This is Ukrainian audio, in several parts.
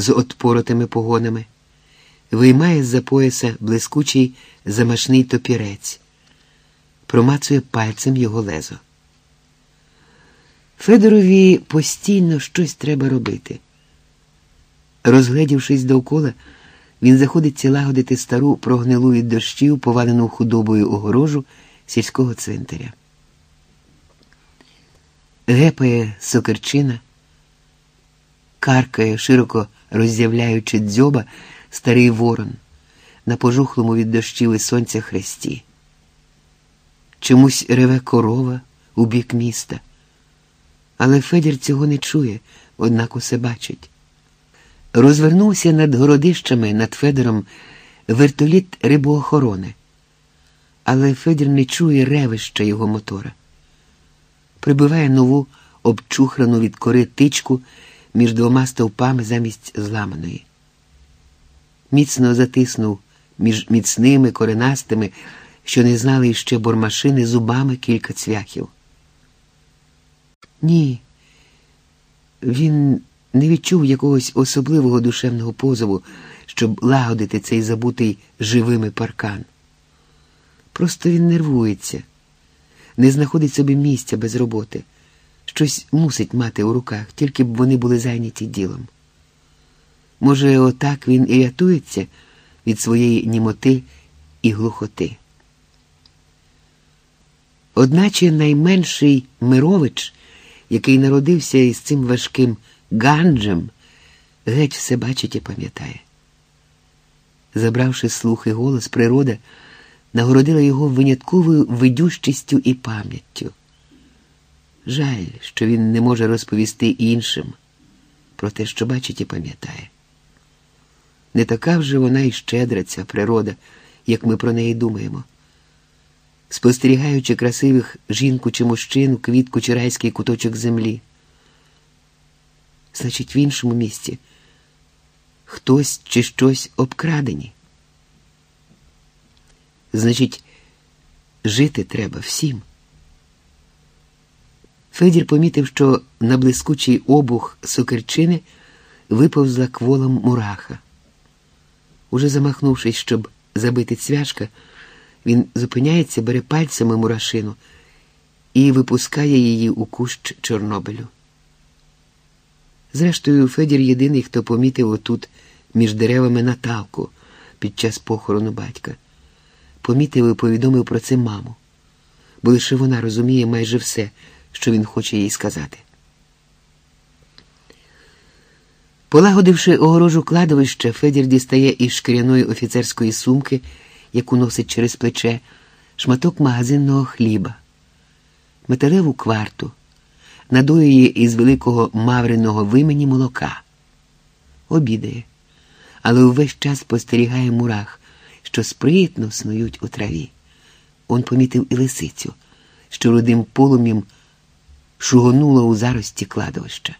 з отпоротими погонами, виймає з за пояса блискучий замашний топірець, промацує пальцем його лезо. Федорові постійно щось треба робити. Розгледівшись довкола, він заходиться лагодити стару прогнилу від дощів, повалену худобою огорожу сільського цвинтаря. Гепає сокирчина, каркає, широко роззявляючи дзьоба, старий ворон на пожухлому від дощів і сонця хресті. Чомусь реве корова у бік міста. Але Федір цього не чує, однак усе бачить. Розвернувся над городищами над Федором вертоліт рибоохорони, але Федір не чує ревища його мотора. Прибиває нову обчухрану від кори тичку між двома стовпами замість зламаної. Міцно затиснув між міцними коренастими, що не знали іще бормашини зубами кілька цвяхів. Ні, він не відчув якогось особливого душевного позову, щоб лагодити цей забутий живими паркан. Просто він нервується, не знаходить собі місця без роботи, щось мусить мати у руках, тільки б вони були зайняті ділом. Може, отак він і рятується від своєї німоти і глухоти. Одначе найменший Мирович який народився із цим важким ганджем, геть все бачить і пам'ятає. Забравши слух і голос, природа нагородила його винятковою видющістю і пам'яттю. Жаль, що він не може розповісти іншим про те, що бачить і пам'ятає. Не така вже вона і щедра, ця природа, як ми про неї думаємо спостерігаючи красивих жінку чи мужчину, квітку чи райський куточок землі. Значить, в іншому місці хтось чи щось обкрадені. Значить, жити треба всім. Федір помітив, що на блискучий обух сокирчини виповзла кволом мураха. Уже замахнувшись, щоб забити цвяшка, він зупиняється, бере пальцями мурашину і випускає її у кущ Чорнобилю. Зрештою, Федір єдиний, хто помітив отут між деревами Наталку під час похорону батька. Помітив і повідомив про це маму, бо лише вона розуміє майже все, що він хоче їй сказати. Полагодивши огорожу кладовища, Федір дістає із шкіряної офіцерської сумки яку носить через плече, шматок магазинного хліба, металеву кварту, надоює із великого мавриного вимені молока, обідає, але увесь час спостерігає мурах, що спритно снують у траві. Он помітив і лисицю, що рудим полум'ям шугонула у зарості кладовища.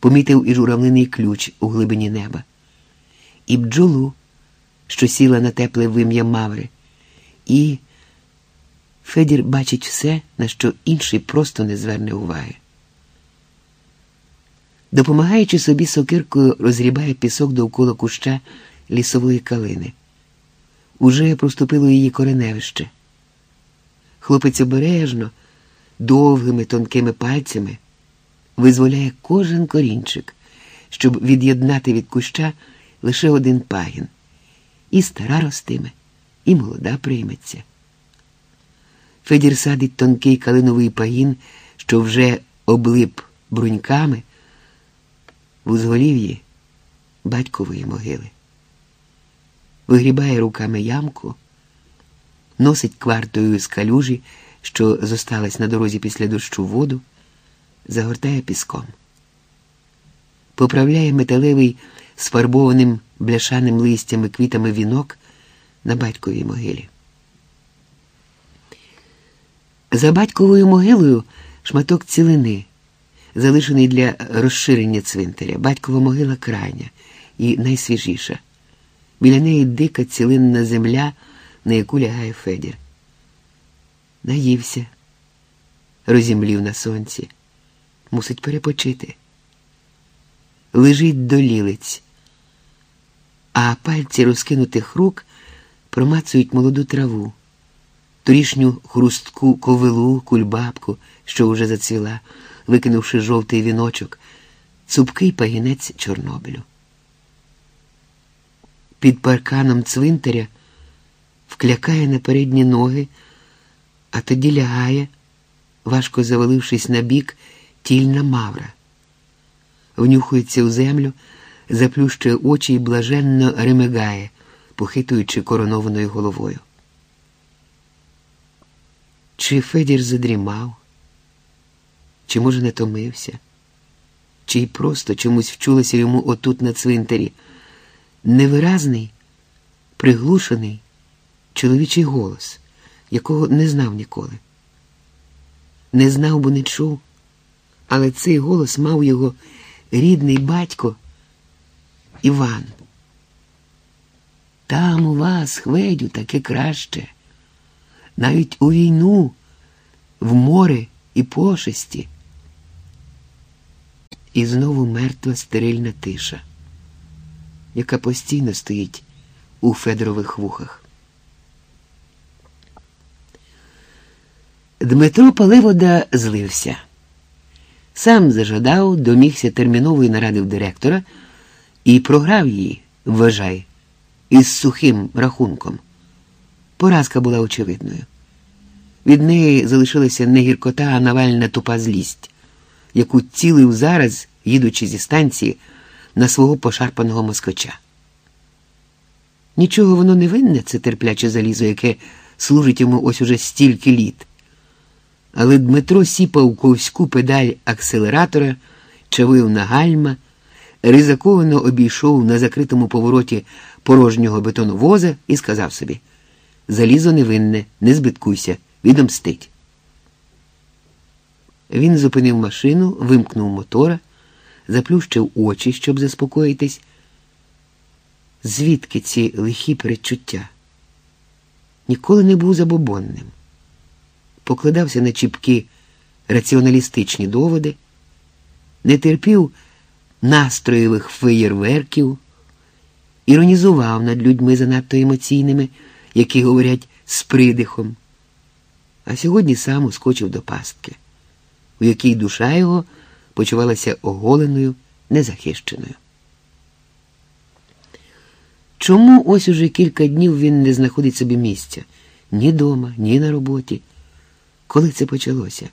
Помітив і журавлиний ключ у глибині неба, і бджолу що сіла на тепле вим'я Маври, і Федір бачить все, на що інший просто не зверне уваги. Допомагаючи собі сокиркою, розрібає пісок довкола куща лісової калини. Уже проступило її кореневище. Хлопець обережно, довгими тонкими пальцями визволяє кожен корінчик, щоб від'єднати від куща лише один пагін і стара ростиме, і молода прийметься. Федір садить тонкий калиновий пагін, що вже облип бруньками в узголів'ї батькової могили. Вигрібає руками ямку, носить квартою з калюжі, що зосталась на дорозі після дощу воду, загортає піском, поправляє металевий сфарбованим бляшаним листями квітами вінок на батьковій могилі. За батьковою могилою шматок цілини, залишений для розширення цвинтаря, батькова могила крайня і найсвіжіша. Біля неї дика цілинна земля, на яку лягає Федір. Наївся, розімлів на сонці, мусить перепочити. лежить до лілиць, а пальці розкинутих рук промацують молоду траву, торішню хрустку ковилу, кульбабку, що уже зацвіла, викинувши жовтий віночок, цупкий пагінець Чорнобилю. Під парканом цвинтаря вклякає на передні ноги, а тоді лягає, важко завалившись на бік, тільна мавра. Внюхується у землю, заплющує очі і блаженно ремигає, похитуючи коронованою головою. Чи Федір задрімав, чи, може, не томився, чи й просто чомусь вчулося йому отут на цвинтарі невиразний, приглушений чоловічий голос, якого не знав ніколи. Не знав, бо не чув, але цей голос мав його рідний батько Іван. Там у вас, Хведю, таке краще. Навіть у війну, в море і пошесті. І знову мертва стерильна тиша, яка постійно стоїть у Федорових вухах. Дмитро Паливода злився. Сам зажадав, домігся термінової наради в директора і програв її, вважай, із сухим рахунком. Поразка була очевидною. Від неї залишилася не гіркота, а навальна тупа злість, яку цілив зараз, їдучи зі станції на свого пошарпаного москоча. Нічого воно не винне, це терпляче залізо, яке служить йому ось уже стільки літ але Дмитро сіпав ковську педаль акселератора, чавив на гальма, ризиковано обійшов на закритому повороті порожнього бетоновоза і сказав собі: Залізо невинне, не збиткуйся, відомстить. Він зупинив машину, вимкнув мотора, заплющив очі, щоб заспокоїтись. Звідки ці лихі перечуття? Ніколи не був забобонним покладався на чіпкі раціоналістичні доводи, не терпів настроєвих феєрверків, іронізував над людьми занадто емоційними, які говорять з придихом. А сьогодні сам ускочив до пастки, у якій душа його почувалася оголеною, незахищеною. Чому ось уже кілька днів він не знаходить собі місця ні дома, ні на роботі? Коли це почалося?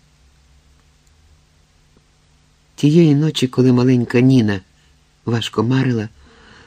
Тієї ночі, коли маленька Ніна важко марила.